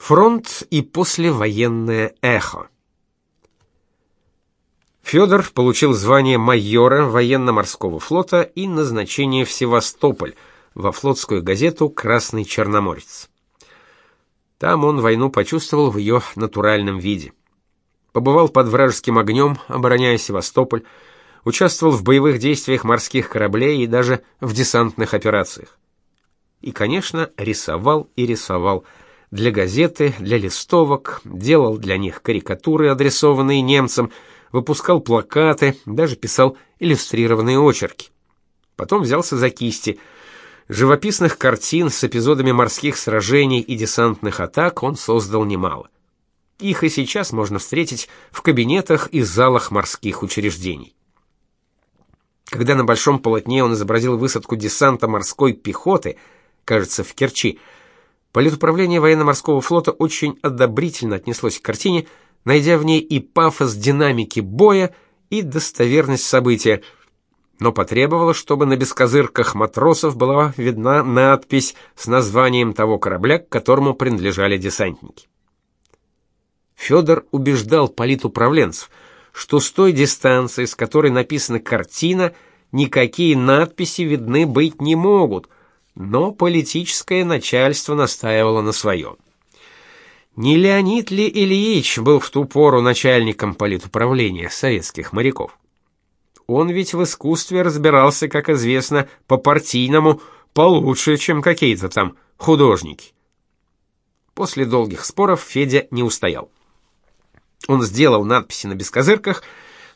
Фронт и послевоенное эхо. Федор получил звание майора военно-морского флота и назначение в Севастополь, во флотскую газету «Красный Черноморец». Там он войну почувствовал в ее натуральном виде. Побывал под вражеским огнем, обороняя Севастополь, участвовал в боевых действиях морских кораблей и даже в десантных операциях. И, конечно, рисовал и рисовал – для газеты, для листовок, делал для них карикатуры, адресованные немцам, выпускал плакаты, даже писал иллюстрированные очерки. Потом взялся за кисти. Живописных картин с эпизодами морских сражений и десантных атак он создал немало. Их и сейчас можно встретить в кабинетах и залах морских учреждений. Когда на большом полотне он изобразил высадку десанта морской пехоты, кажется, в Керчи, Политуправление военно-морского флота очень одобрительно отнеслось к картине, найдя в ней и пафос динамики боя, и достоверность события, но потребовало, чтобы на бескозырках матросов была видна надпись с названием того корабля, к которому принадлежали десантники. Федор убеждал политуправленцев, что с той дистанции, с которой написана картина, никакие надписи видны быть не могут – но политическое начальство настаивало на своем. Не Леонид ли Ильич был в ту пору начальником политуправления советских моряков? Он ведь в искусстве разбирался, как известно, по-партийному получше, чем какие-то там художники. После долгих споров Федя не устоял. Он сделал надписи на бескозырках,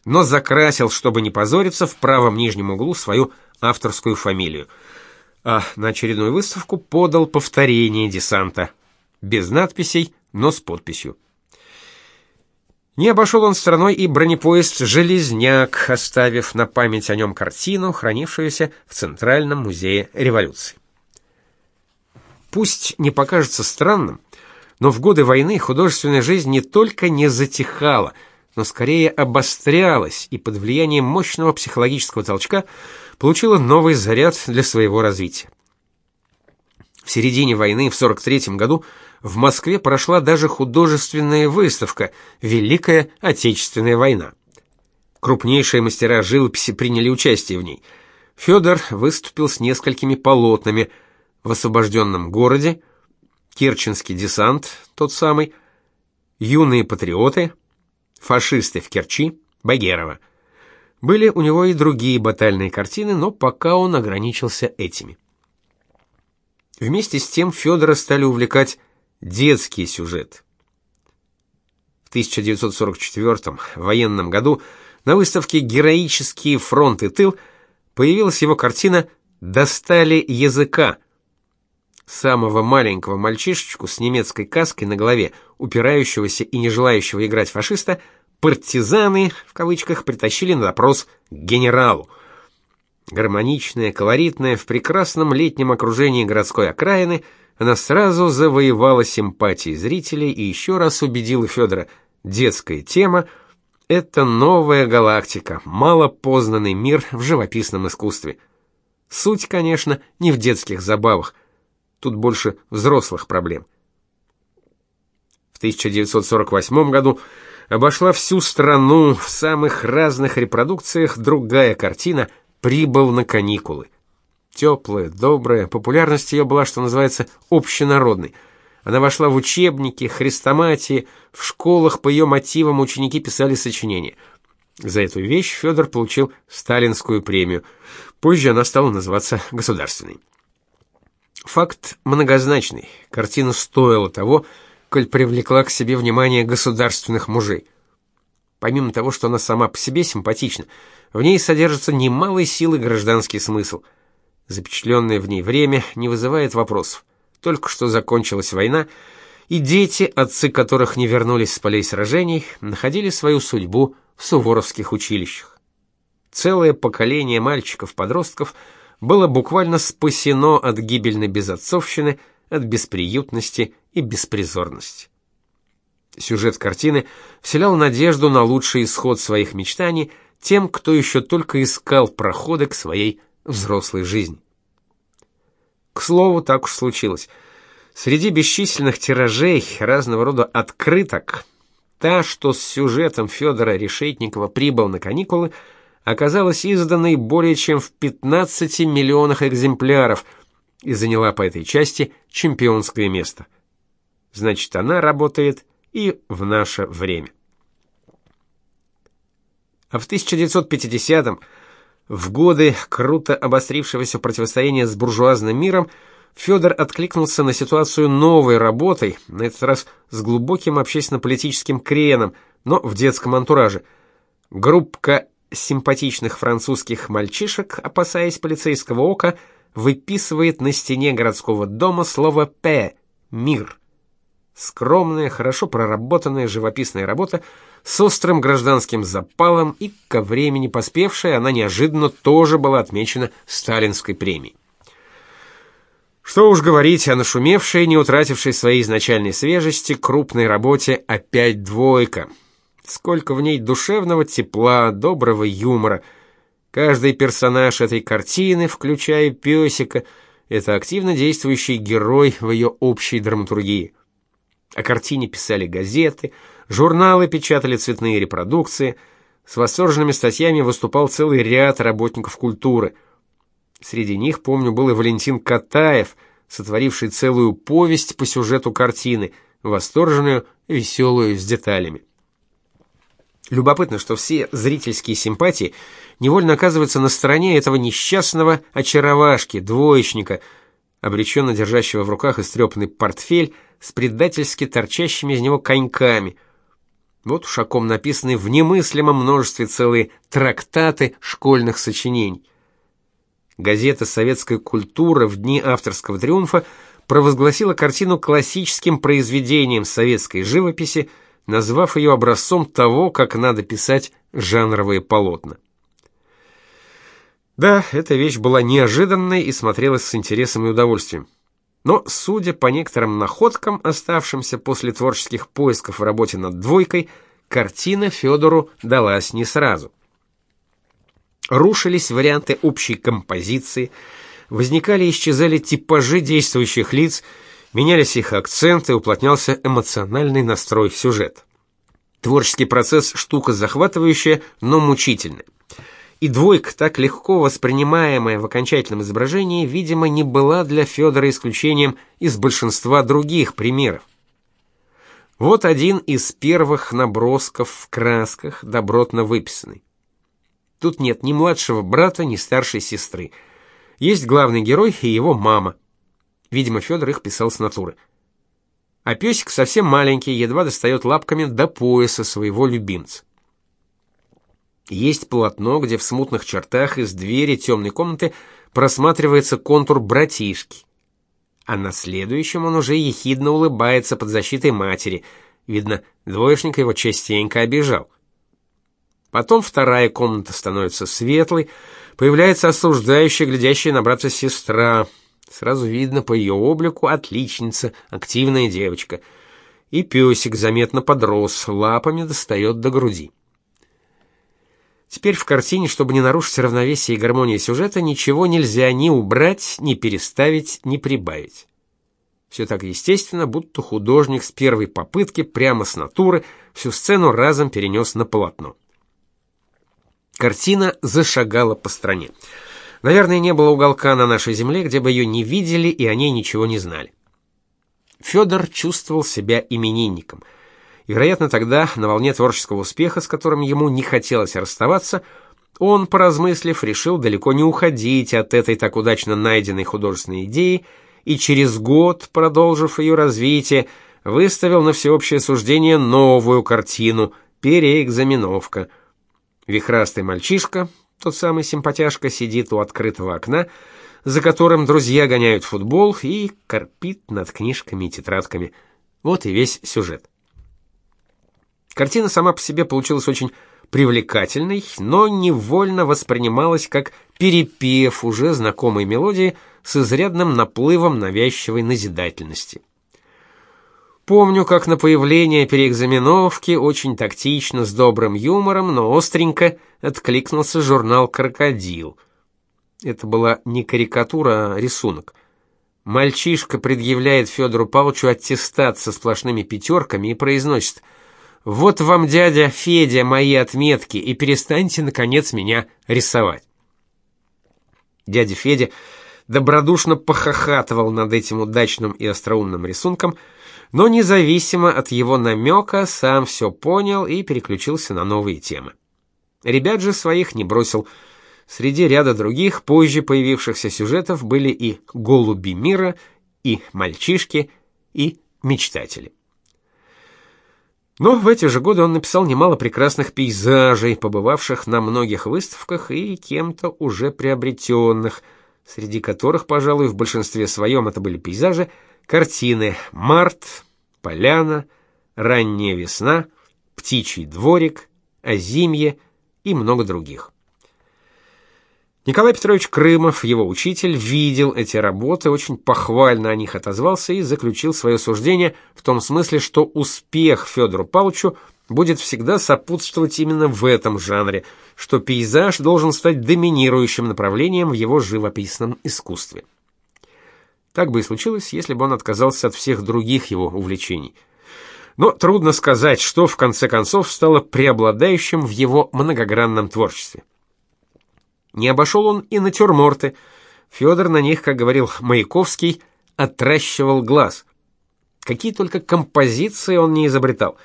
но закрасил, чтобы не позориться, в правом нижнем углу свою авторскую фамилию – а на очередную выставку подал повторение десанта. Без надписей, но с подписью. Не обошел он стороной и бронепоезд «Железняк», оставив на память о нем картину, хранившуюся в Центральном музее революции. Пусть не покажется странным, но в годы войны художественная жизнь не только не затихала, но скорее обострялась и под влиянием мощного психологического толчка – получила новый заряд для своего развития. В середине войны в 43 году в Москве прошла даже художественная выставка Великая Отечественная война. Крупнейшие мастера живописи приняли участие в ней. Федор выступил с несколькими полотнами в освобожденном городе, Керченский десант, тот самый, юные патриоты, фашисты в Керчи, Багерова – были у него и другие батальные картины, но пока он ограничился этими. Вместе с тем Федора стали увлекать детские сюжеты. В 1944 военном году на выставке «Героические фронт и тыл» появилась его картина «Достали языка». Самого маленького мальчишечку с немецкой каской на голове, упирающегося и не желающего играть фашиста – партизаны, в кавычках, притащили на допрос к генералу. Гармоничная, колоритная, в прекрасном летнем окружении городской окраины, она сразу завоевала симпатии зрителей и еще раз убедила Федора, детская тема — это новая галактика, малопознанный мир в живописном искусстве. Суть, конечно, не в детских забавах, тут больше взрослых проблем. В 1948 году обошла всю страну в самых разных репродукциях другая картина «Прибыл на каникулы». Теплая, добрая, популярность ее была, что называется, общенародной. Она вошла в учебники, хрестоматии, в школах по ее мотивам ученики писали сочинения. За эту вещь Федор получил сталинскую премию. Позже она стала называться государственной. Факт многозначный. Картина стоила того, коль привлекла к себе внимание государственных мужей. Помимо того, что она сама по себе симпатична, в ней содержится немалой силы гражданский смысл. Запечатленное в ней время не вызывает вопросов. Только что закончилась война, и дети, отцы которых не вернулись с полей сражений, находили свою судьбу в суворовских училищах. Целое поколение мальчиков-подростков было буквально спасено от гибельной безотцовщины – от бесприютности и беспризорности. Сюжет картины вселял надежду на лучший исход своих мечтаний тем, кто еще только искал проходы к своей взрослой жизни. К слову, так уж случилось. Среди бесчисленных тиражей разного рода открыток та, что с сюжетом Федора Решетникова прибыл на каникулы, оказалась изданной более чем в 15 миллионах экземпляров и заняла по этой части чемпионское место. Значит, она работает и в наше время. А в 1950-м, в годы круто обострившегося противостояния с буржуазным миром, Федор откликнулся на ситуацию новой работой, на этот раз с глубоким общественно-политическим креном, но в детском антураже. Группка симпатичных французских мальчишек, опасаясь полицейского ока, выписывает на стене городского дома слово «П» — «Мир». Скромная, хорошо проработанная живописная работа с острым гражданским запалом и ко времени поспевшая, она неожиданно тоже была отмечена сталинской премией. Что уж говорить о нашумевшей, не утратившей своей изначальной свежести, крупной работе «Опять двойка». Сколько в ней душевного тепла, доброго юмора. Каждый персонаж этой картины, включая песика, это активно действующий герой в ее общей драматургии. О картине писали газеты, журналы печатали цветные репродукции, с восторженными статьями выступал целый ряд работников культуры. Среди них, помню, был и Валентин Катаев, сотворивший целую повесть по сюжету картины, восторженную, веселую, с деталями. Любопытно, что все зрительские симпатии невольно оказываются на стороне этого несчастного очаровашки, двоечника, обреченно держащего в руках истрепанный портфель с предательски торчащими из него коньками. Вот ушаком написаны в немыслимом множестве целые трактаты школьных сочинений. Газета «Советская культура» в дни авторского триумфа провозгласила картину классическим произведением советской живописи, назвав ее образцом того, как надо писать жанровые полотна. Да, эта вещь была неожиданной и смотрелась с интересом и удовольствием. Но, судя по некоторым находкам, оставшимся после творческих поисков в работе над двойкой, картина Федору далась не сразу. Рушились варианты общей композиции, возникали и исчезали типажи действующих лиц, менялись их акценты, уплотнялся эмоциональный настрой сюжета. Творческий процесс штука захватывающая, но мучительная и двойка, так легко воспринимаемая в окончательном изображении, видимо, не была для Федора исключением из большинства других примеров. Вот один из первых набросков в красках, добротно выписанный. Тут нет ни младшего брата, ни старшей сестры. Есть главный герой и его мама. Видимо, Федор их писал с натуры. А песик совсем маленький, едва достает лапками до пояса своего любимца. Есть полотно, где в смутных чертах из двери темной комнаты просматривается контур братишки. А на следующем он уже ехидно улыбается под защитой матери. Видно, двоечник его частенько обижал. Потом вторая комната становится светлой, появляется осуждающая, глядящая на брата сестра. Сразу видно по ее облику отличница, активная девочка. И песик заметно подрос, лапами достает до груди. Теперь в картине, чтобы не нарушить равновесие и гармонию сюжета, ничего нельзя ни убрать, ни переставить, ни прибавить. Все так естественно, будто художник с первой попытки прямо с натуры всю сцену разом перенес на полотно. Картина зашагала по стране. Наверное, не было уголка на нашей земле, где бы ее не видели и о ней ничего не знали. Федор чувствовал себя именинником – и, вероятно, тогда, на волне творческого успеха, с которым ему не хотелось расставаться, он, поразмыслив, решил далеко не уходить от этой так удачно найденной художественной идеи и через год, продолжив ее развитие, выставил на всеобщее суждение новую картину «Переэкзаменовка». Вихрастый мальчишка, тот самый симпатяшка, сидит у открытого окна, за которым друзья гоняют футбол и корпит над книжками и тетрадками. Вот и весь сюжет. Картина сама по себе получилась очень привлекательной, но невольно воспринималась как перепев уже знакомой мелодии с изрядным наплывом навязчивой назидательности. Помню, как на появление переэкзаменовки очень тактично, с добрым юмором, но остренько откликнулся журнал «Крокодил». Это была не карикатура, а рисунок. Мальчишка предъявляет Федору Павловичу аттестат со сплошными пятерками и произносит «Вот вам, дядя Федя, мои отметки, и перестаньте, наконец, меня рисовать». Дядя Федя добродушно похохатывал над этим удачным и остроумным рисунком, но независимо от его намека сам все понял и переключился на новые темы. Ребят же своих не бросил – Среди ряда других позже появившихся сюжетов были и голуби мира, и мальчишки, и мечтатели. Но в эти же годы он написал немало прекрасных пейзажей, побывавших на многих выставках и кем-то уже приобретенных, среди которых, пожалуй, в большинстве своем это были пейзажи, картины «Март», «Поляна», «Ранняя весна», «Птичий дворик», «Озимье» и много других. Николай Петрович Крымов, его учитель, видел эти работы, очень похвально о них отозвался и заключил свое суждение в том смысле, что успех Федору Павловичу будет всегда сопутствовать именно в этом жанре, что пейзаж должен стать доминирующим направлением в его живописном искусстве. Так бы и случилось, если бы он отказался от всех других его увлечений. Но трудно сказать, что в конце концов стало преобладающим в его многогранном творчестве. Не обошел он и натюрморты. Федор на них, как говорил Маяковский, отращивал глаз. Какие только композиции он не изобретал.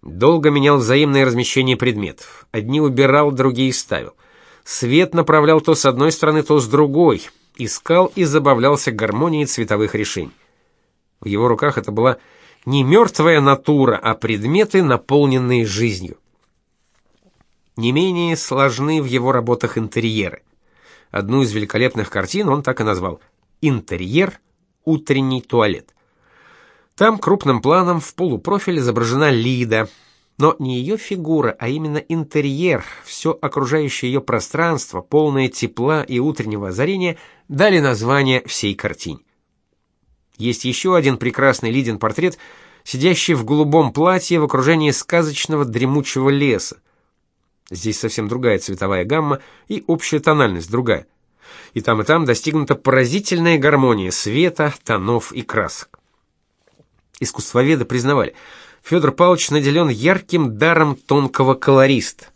Долго менял взаимное размещение предметов. Одни убирал, другие ставил. Свет направлял то с одной стороны, то с другой. Искал и забавлялся гармонией цветовых решений. В его руках это была не мертвая натура, а предметы, наполненные жизнью. Не менее сложны в его работах интерьеры. Одну из великолепных картин он так и назвал «Интерьер. Утренний туалет». Там крупным планом в полупрофиль изображена Лида, но не ее фигура, а именно интерьер, все окружающее ее пространство, полное тепла и утреннего озарения, дали название всей картине. Есть еще один прекрасный Лидин портрет, сидящий в голубом платье в окружении сказочного дремучего леса. Здесь совсем другая цветовая гамма и общая тональность другая. И там и там достигнута поразительная гармония света, тонов и красок. Искусствоведы признавали, Федор Павлович наделен ярким даром тонкого колориста.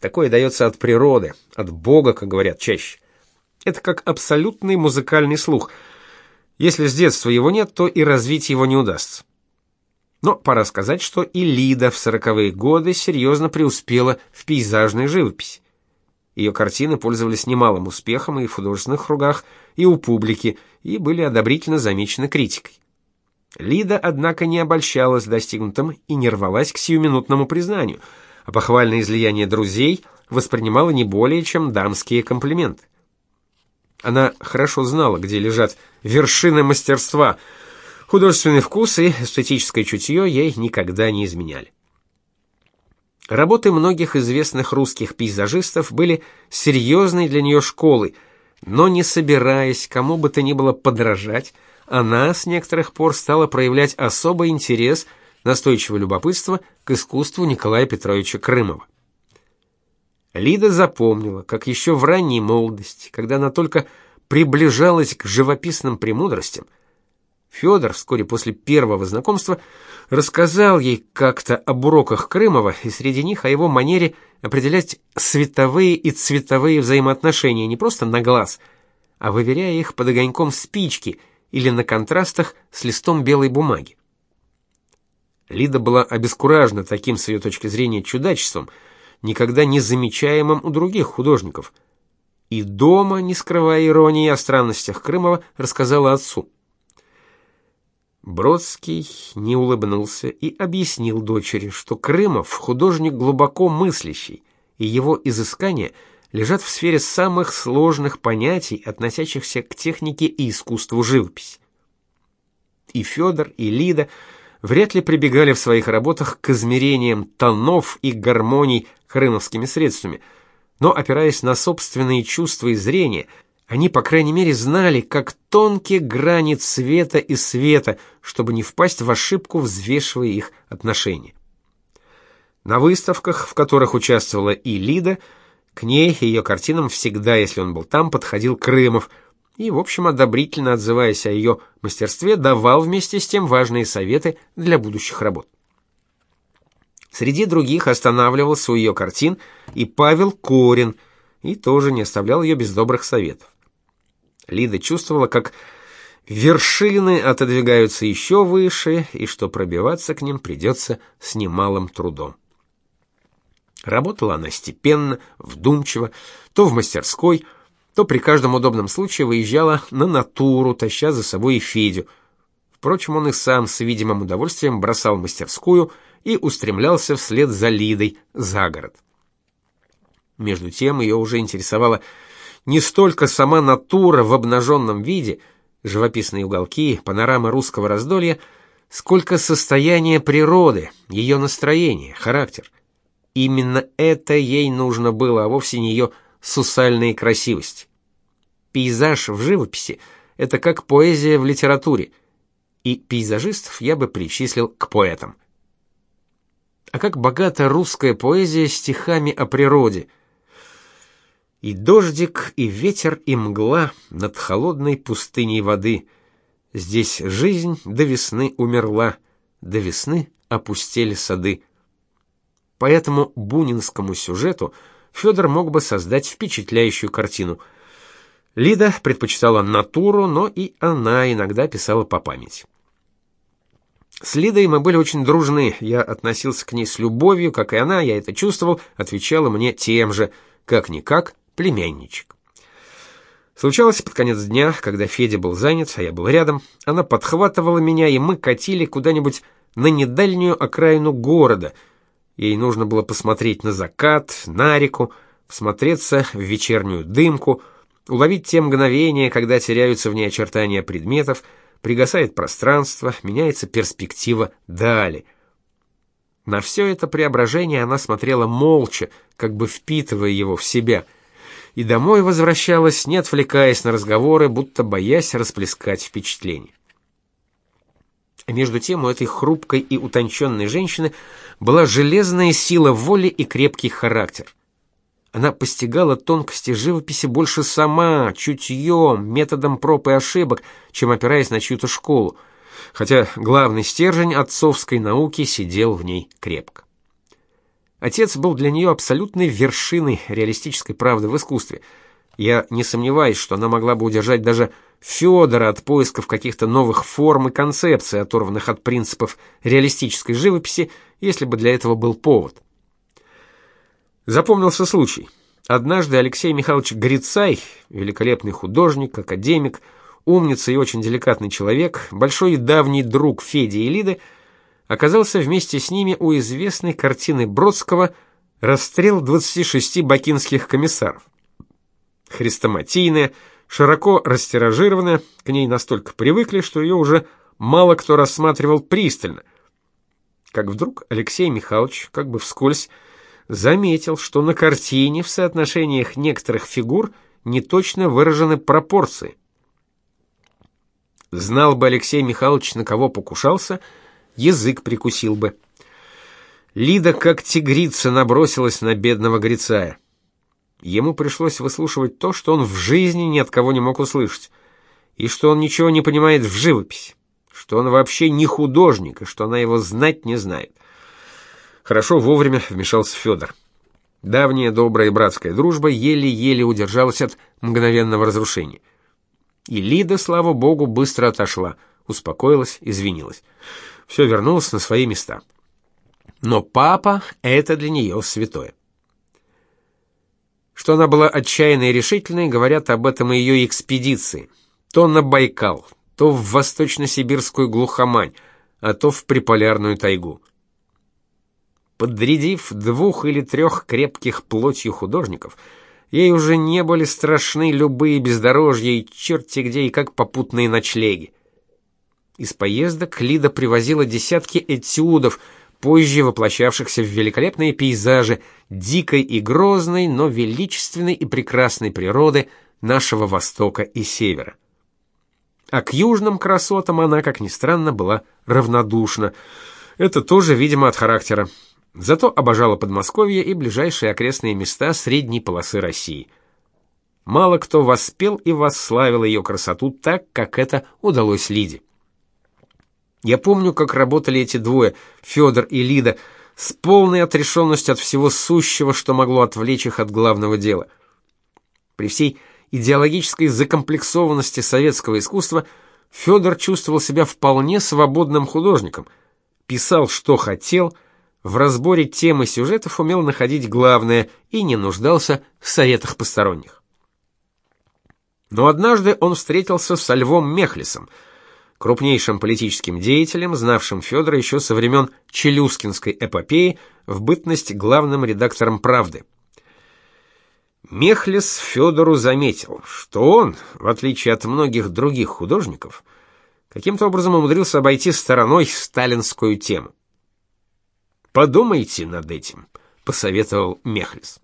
Такое дается от природы, от Бога, как говорят чаще. Это как абсолютный музыкальный слух. Если с детства его нет, то и развить его не удастся. Но пора сказать, что и Лида в сороковые годы серьезно преуспела в пейзажной живописи. Ее картины пользовались немалым успехом и в художественных кругах, и у публики, и были одобрительно замечены критикой. Лида, однако, не обольщалась достигнутым и не рвалась к сиюминутному признанию, а похвальное излияние друзей воспринимала не более чем дамские комплименты. Она хорошо знала, где лежат вершины мастерства – Художественный вкус и эстетическое чутье ей никогда не изменяли. Работы многих известных русских пейзажистов были серьезной для нее школой, но не собираясь кому бы то ни было подражать, она с некоторых пор стала проявлять особый интерес, настойчивое любопытство к искусству Николая Петровича Крымова. Лида запомнила, как еще в ранней молодости, когда она только приближалась к живописным премудростям, Федор вскоре после первого знакомства рассказал ей как-то об уроках Крымова и среди них о его манере определять световые и цветовые взаимоотношения не просто на глаз, а выверяя их под огоньком спички или на контрастах с листом белой бумаги. Лида была обескуражена таким с ее точки зрения чудачеством, никогда не замечаемым у других художников. И дома, не скрывая иронии о странностях Крымова, рассказала отцу. Бродский не улыбнулся и объяснил дочери, что Крымов художник глубоко мыслящий, и его изыскания лежат в сфере самых сложных понятий, относящихся к технике и искусству живописи. И Федор, и Лида вряд ли прибегали в своих работах к измерениям тонов и гармоний крымовскими средствами, но опираясь на собственные чувства и зрение – они, по крайней мере, знали, как тонкие грани цвета и света, чтобы не впасть в ошибку, взвешивая их отношения. На выставках, в которых участвовала и Лида, к ней и ее картинам всегда, если он был там, подходил Крымов, и, в общем, одобрительно отзываясь о ее мастерстве, давал вместе с тем важные советы для будущих работ. Среди других останавливался у ее картин и Павел Корин, и тоже не оставлял ее без добрых советов. Лида чувствовала, как вершины отодвигаются еще выше, и что пробиваться к ним придется с немалым трудом. Работала она степенно, вдумчиво, то в мастерской, то при каждом удобном случае выезжала на натуру, таща за собой и Федю. Впрочем, он и сам с видимым удовольствием бросал мастерскую и устремлялся вслед за Лидой за город. Между тем ее уже интересовала не столько сама натура в обнаженном виде, живописные уголки, панорама русского раздолья, сколько состояние природы, ее настроение, характер. Именно это ей нужно было, а вовсе не ее сусальная красивость. Пейзаж в живописи это как поэзия в литературе, и пейзажистов я бы причислил к поэтам. А как богата русская поэзия стихами о природе. И дождик, и ветер, и мгла над холодной пустыней воды. Здесь жизнь до весны умерла, до весны опустели сады. По этому бунинскому сюжету Федор мог бы создать впечатляющую картину. Лида предпочитала натуру, но и она иногда писала по памяти. С Лидой мы были очень дружны. Я относился к ней с любовью, как и она, я это чувствовал, отвечала мне тем же, как никак, племянничек. Случалось под конец дня, когда Федя был занят, а я был рядом, она подхватывала меня, и мы катили куда-нибудь на недальнюю окраину города — Ей нужно было посмотреть на закат, на реку, всмотреться в вечернюю дымку, уловить те мгновения, когда теряются в ней очертания предметов, пригасает пространство, меняется перспектива дали. На все это преображение она смотрела молча, как бы впитывая его в себя, и домой возвращалась, не отвлекаясь на разговоры, будто боясь расплескать впечатление. Между тем у этой хрупкой и утонченной женщины была железная сила воли и крепкий характер. Она постигала тонкости живописи больше сама, чутьем, методом проб и ошибок, чем опираясь на чью-то школу, хотя главный стержень отцовской науки сидел в ней крепко. Отец был для нее абсолютной вершиной реалистической правды в искусстве. Я не сомневаюсь, что она могла бы удержать даже Федора от поисков каких-то новых форм и концепций, оторванных от принципов реалистической живописи, если бы для этого был повод. Запомнился случай. Однажды Алексей Михайлович Грицай, великолепный художник, академик, умница и очень деликатный человек, большой и давний друг Феди и Лиды, оказался вместе с ними у известной картины Бродского «Расстрел 26 бакинских комиссаров». Хрестоматийная, широко растиражированная, к ней настолько привыкли, что ее уже мало кто рассматривал пристально. Как вдруг Алексей Михайлович, как бы вскользь, заметил, что на картине в соотношениях некоторых фигур неточно выражены пропорции. Знал бы Алексей Михайлович, на кого покушался, язык прикусил бы. Лида, как тигрица, набросилась на бедного Грицая. Ему пришлось выслушивать то, что он в жизни ни от кого не мог услышать, и что он ничего не понимает в живописи, что он вообще не художник, и что она его знать не знает. Хорошо вовремя вмешался Федор. Давняя добрая братская дружба еле-еле удержалась от мгновенного разрушения. И Лида, слава богу, быстро отошла, успокоилась, извинилась. Все вернулось на свои места. Но папа — это для нее святое. Что она была отчаянной и решительной, говорят об этом и ее экспедиции. То на Байкал, то в восточно-сибирскую глухомань, а то в приполярную тайгу. Подрядив двух или трех крепких плотью художников, ей уже не были страшны любые бездорожья и черти где и как попутные ночлеги. Из поездок Лида привозила десятки этюдов – позже воплощавшихся в великолепные пейзажи дикой и грозной, но величественной и прекрасной природы нашего востока и севера. А к южным красотам она, как ни странно, была равнодушна. Это тоже, видимо, от характера. Зато обожала Подмосковье и ближайшие окрестные места средней полосы России. мало кто воспел и восславил ее красоту так, как это удалось Лиде. Я помню, как работали эти двое, Федор и Лида, с полной отрешенностью от всего сущего, что могло отвлечь их от главного дела. При всей идеологической закомплексованности советского искусства Федор чувствовал себя вполне свободным художником, писал, что хотел, в разборе темы сюжетов умел находить главное и не нуждался в советах посторонних. Но однажды он встретился со Львом Мехлисом, крупнейшим политическим деятелем, знавшим Федора еще со времен Челюскинской эпопеи в бытность главным редактором «Правды». Мехлис Федору заметил, что он, в отличие от многих других художников, каким-то образом умудрился обойти стороной сталинскую тему. «Подумайте над этим», — посоветовал Мехлис.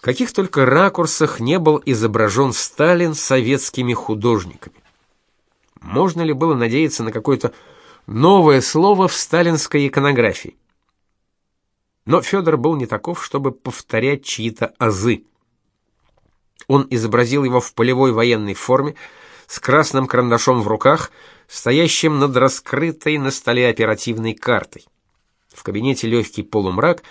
Каких только ракурсах не был изображен Сталин советскими художниками. Можно ли было надеяться на какое-то новое слово в сталинской иконографии? Но Федор был не таков, чтобы повторять чьи-то азы. Он изобразил его в полевой военной форме, с красным карандашом в руках, стоящим над раскрытой на столе оперативной картой. В кабинете легкий полумрак,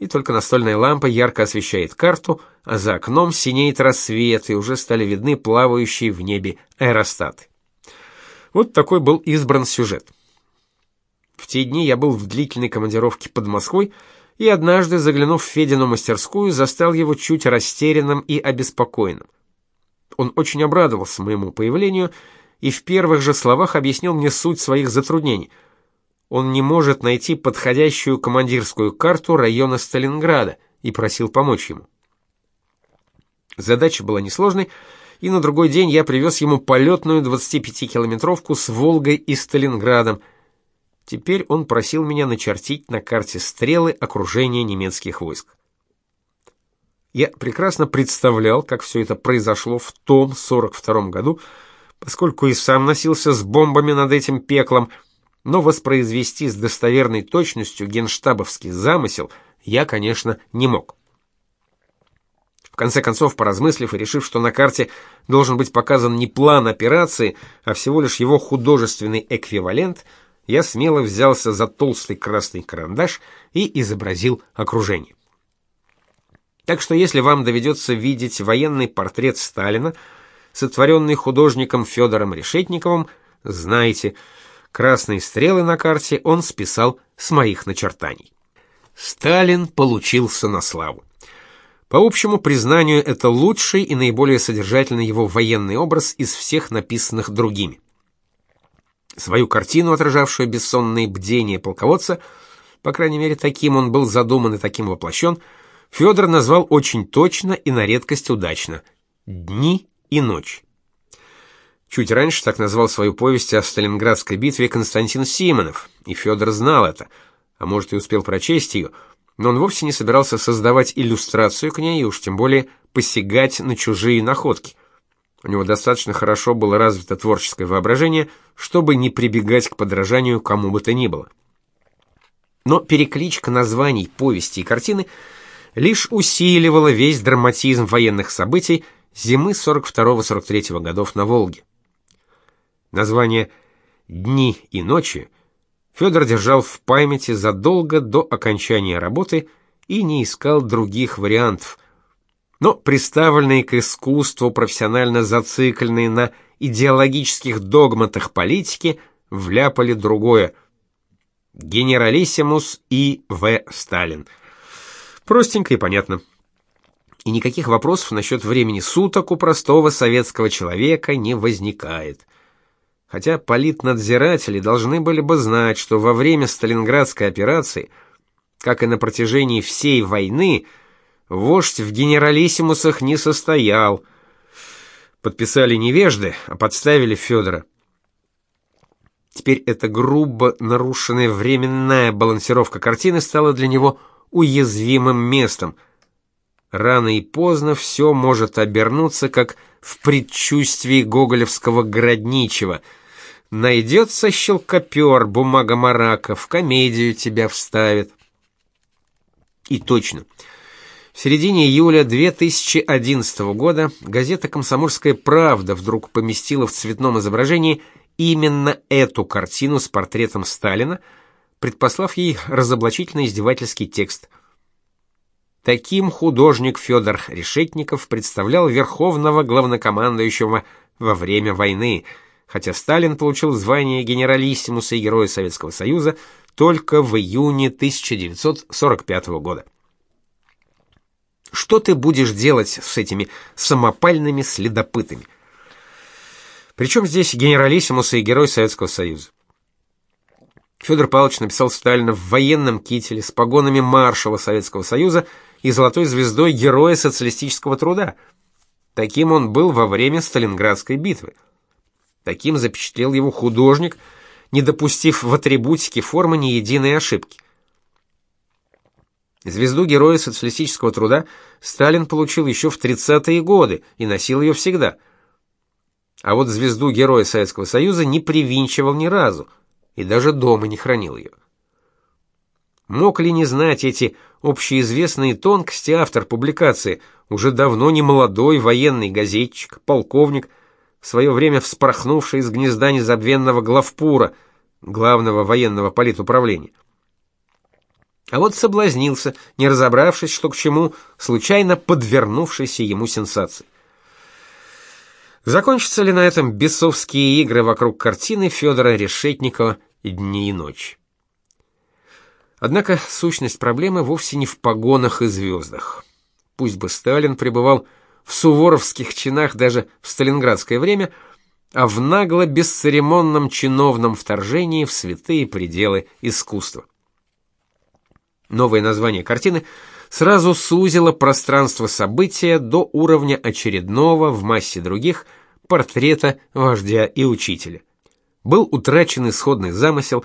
и только настольная лампа ярко освещает карту, а за окном синеет рассвет, и уже стали видны плавающие в небе аэростаты. Вот такой был избран сюжет. В те дни я был в длительной командировке под Москвой, и однажды, заглянув в Федину мастерскую, застал его чуть растерянным и обеспокоенным. Он очень обрадовался моему появлению и в первых же словах объяснил мне суть своих затруднений. Он не может найти подходящую командирскую карту района Сталинграда и просил помочь ему. Задача была несложной, и на другой день я привез ему полетную 25-километровку с Волгой и Сталинградом – Теперь он просил меня начертить на карте стрелы окружения немецких войск. Я прекрасно представлял, как все это произошло в том 42 году, поскольку и сам носился с бомбами над этим пеклом, но воспроизвести с достоверной точностью генштабовский замысел я, конечно, не мог. В конце концов, поразмыслив и решив, что на карте должен быть показан не план операции, а всего лишь его художественный эквивалент – я смело взялся за толстый красный карандаш и изобразил окружение. Так что если вам доведется видеть военный портрет Сталина, сотворенный художником Федором Решетниковым, знайте, красные стрелы на карте он списал с моих начертаний. Сталин получился на славу. По общему признанию, это лучший и наиболее содержательный его военный образ из всех написанных другими. Свою картину, отражавшую бессонные бдения полководца, по крайней мере, таким он был задуман и таким воплощен, Федор назвал очень точно и на редкость удачно «Дни и ночь». Чуть раньше так назвал свою повесть о Сталинградской битве Константин Симонов, и Федор знал это, а может и успел прочесть ее, но он вовсе не собирался создавать иллюстрацию к ней, и уж тем более посягать на чужие находки – у него достаточно хорошо было развито творческое воображение, чтобы не прибегать к подражанию кому бы то ни было. Но перекличка названий повести и картины лишь усиливала весь драматизм военных событий зимы 42-43 годов на Волге. Название «Дни и ночи» Федор держал в памяти задолго до окончания работы и не искал других вариантов – но представленные к искусству, профессионально зацикленные на идеологических догматах политики, вляпали другое. Генералиссимус И. В. Сталин. Простенько и понятно. И никаких вопросов насчет времени суток у простого советского человека не возникает. Хотя политнадзиратели должны были бы знать, что во время Сталинградской операции, как и на протяжении всей войны, Вождь в генералиссимусах не состоял. Подписали невежды, а подставили Федора. Теперь эта грубо нарушенная временная балансировка картины стала для него уязвимым местом. Рано и поздно все может обернуться, как в предчувствии гоголевского городничего. Найдется щелкопер, бумага марака, в комедию тебя вставит. И точно — В середине июля 2011 года газета «Комсомольская правда» вдруг поместила в цветном изображении именно эту картину с портретом Сталина, предпослав ей разоблачительно издевательский текст. Таким художник Федор Решетников представлял верховного главнокомандующего во время войны, хотя Сталин получил звание генералиссимуса и Героя Советского Союза только в июне 1945 года. Что ты будешь делать с этими самопальными следопытами? Причем здесь генералиссимус и герой Советского Союза? Федор Павлович написал Сталина в военном кителе с погонами маршала Советского Союза и золотой звездой Героя социалистического труда. Таким он был во время Сталинградской битвы. Таким запечатлел его художник, не допустив в атрибутике формы ни единой ошибки. Звезду Героя социалистического труда Сталин получил еще в 30-е годы и носил ее всегда. А вот звезду Героя Советского Союза не привинчивал ни разу и даже дома не хранил ее. Мог ли не знать эти общеизвестные тонкости автор публикации, уже давно не молодой военный газетчик, полковник, в свое время вспорхнувший из гнезда незабвенного главпура, главного военного политуправления? А вот соблазнился, не разобравшись, что к чему, случайно подвернувшейся ему сенсации. Закончатся ли на этом бесовские игры вокруг картины Федора Решетникова «Дни и ночи»? Однако сущность проблемы вовсе не в погонах и звездах. Пусть бы Сталин пребывал в суворовских чинах даже в сталинградское время, а в нагло бесцеремонном чиновном вторжении в святые пределы искусства. Новое название картины сразу сузило пространство события до уровня очередного в массе других портрета вождя и учителя. Был утрачен исходный замысел,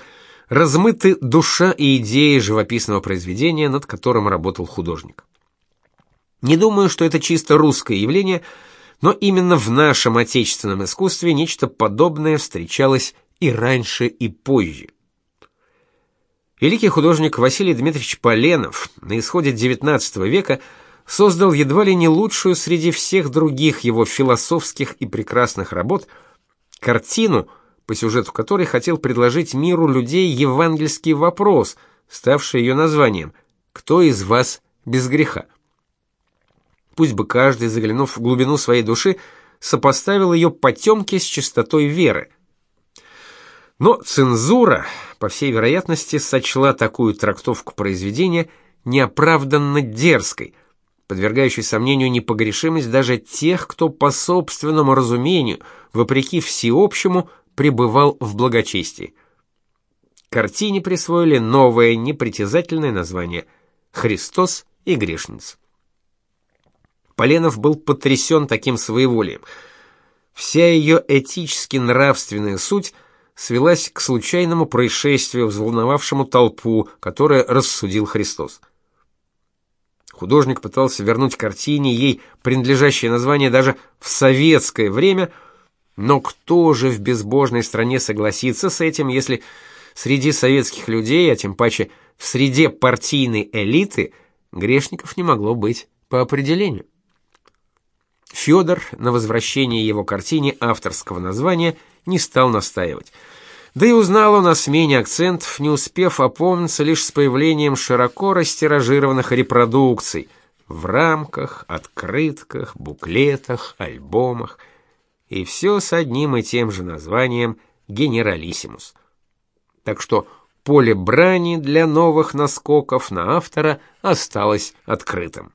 размыты душа и идеи живописного произведения, над которым работал художник. Не думаю, что это чисто русское явление, но именно в нашем отечественном искусстве нечто подобное встречалось и раньше, и позже. Великий художник Василий Дмитриевич Поленов на исходе XIX века создал едва ли не лучшую среди всех других его философских и прекрасных работ картину, по сюжету которой хотел предложить миру людей евангельский вопрос, ставший ее названием «Кто из вас без греха?». Пусть бы каждый, заглянув в глубину своей души, сопоставил ее потемки с чистотой веры – но цензура, по всей вероятности, сочла такую трактовку произведения неоправданно дерзкой, подвергающей сомнению непогрешимость даже тех, кто по собственному разумению, вопреки всеобщему, пребывал в благочестии. Картине присвоили новое непритязательное название «Христос и грешница». Поленов был потрясен таким своеволием. Вся ее этически-нравственная суть – свелась к случайному происшествию, взволновавшему толпу, которое рассудил Христос. Художник пытался вернуть картине ей принадлежащее название даже в советское время, но кто же в безбожной стране согласится с этим, если среди советских людей, а тем паче в среде партийной элиты, грешников не могло быть по определению? Федор на возвращение его картине авторского названия не стал настаивать. Да и узнал он о смене акцентов, не успев опомниться лишь с появлением широко растиражированных репродукций в рамках, открытках, буклетах, альбомах, и все с одним и тем же названием «Генералиссимус». Так что поле брани для новых наскоков на автора осталось открытым.